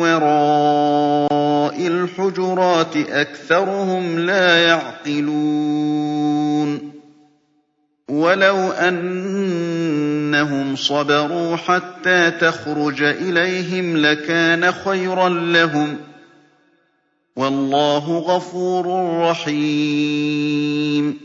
وَرَاءِ الْحُجُرَاتِ أَكْثَرُهُمْ لَا يَعْقِلُونَ وَلَوْ أَنَّهُمْ صَبَرُوا حَتَّىٰ تَخْرُجَ إِلَيْهِمْ لَكَانَ خَيْرًا لَّهُمْ ۚ وَاللَّهُ غَفُورٌ رَّحِيمٌ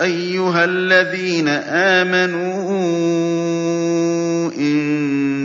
أَيُّهَا الَّذِينَ آمَنُوا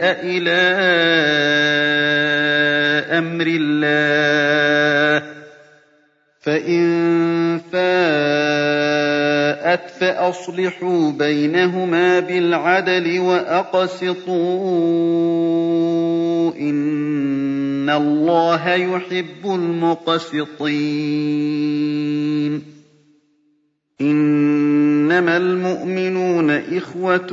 إِلَىٰ أَمْرِ اللَّهِ ۚ فَإِن فَاءَتْ فَأَصْلِحُوا بَيْنَهُمَا بِالْعَدْلِ وَأَقْسِطُوا ۖ إِنَّ اللَّهَ يُحِبُّ الْمُقْسِطِينَ إِنَّمَا الْمُؤْمِنُونَ إِخْوَةٌ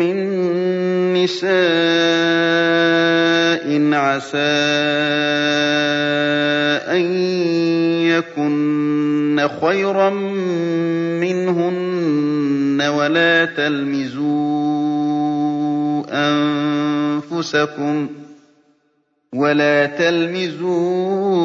مِّن نِّسَاءٍ عَسَىٰ أَن يَكُنَّ خَيْرًا مِّنْهُنَّ ۖ وَلَا تَلْمِزُوا أنفسكم ولا تلمزوا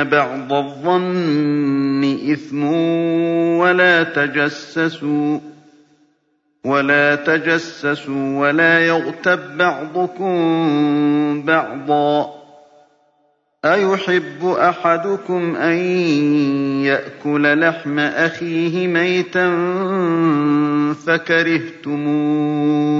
إن بعض الظن إثم ولا تجسسوا ولا تجسسوا ولا يغتب بعضكم بعضا أيحب أحدكم أن يأكل لحم أخيه ميتا فكرهتموه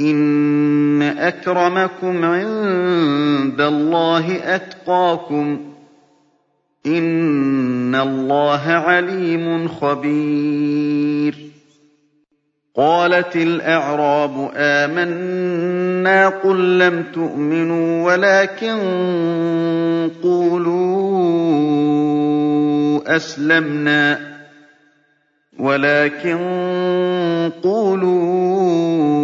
إن أكرمكم عند الله أتقاكم إن الله عليم خبير قالت الأعراب آمنا قل لم تؤمنوا ولكن قولوا أسلمنا ولكن قولوا